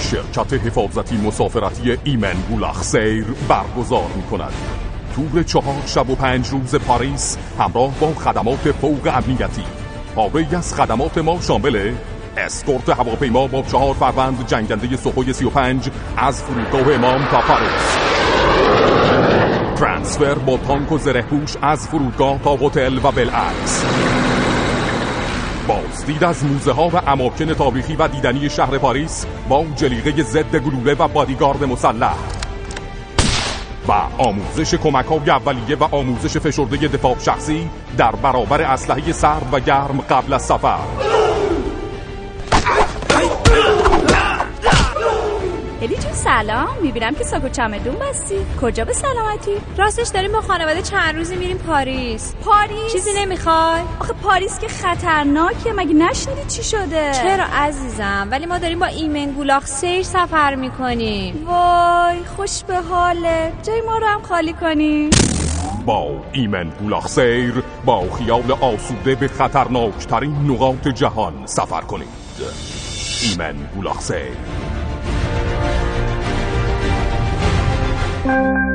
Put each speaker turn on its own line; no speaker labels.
شرکت حفاظتی مسافرتی ایمن گولاخ سیر برگزار می کند تور چهار شب و پنج روز پاریس همراه با خدمات فوق امنیتی. پاره‌ای از خدمات ما شامل اسکورت هواپیما با چهار فروند جنگنده سوخوی 35 از فرودگاه امام تا پاریس. ترانسفر با تانک و از فرودگاه تا هتل و بالعکس بازدید از موزه ها و اماکن تاریخی و دیدنی شهر پاریس با جلیقه ضد گلوله و بادیگارد مسلح. و آموزش کمک های اولیه و آموزش فشرده دفاع شخصی در برابر اسلحه سرد و گرم قبل از سفر.
سلام می‌بینم که ساکو چمدون بستی. کجا به سلامتی؟
راستش داریم با خانواده چند روزی میریم پاریس.
پاریس؟
چیزی نمی‌خوای؟
آخه پاریس که خطرناکه مگه نشنیدی چی شده؟
چرا عزیزم؟ ولی ما داریم با ایمن گولاخ سیر سفر می‌کنیم.
وای خوش به حالت. جای ما رو هم خالی کنی.
با ایمن گولاخ سیر با خیال آسوده به خطرناکترین نقاط جهان سفر کنید. ایمن گولاخ سیر. Thank you.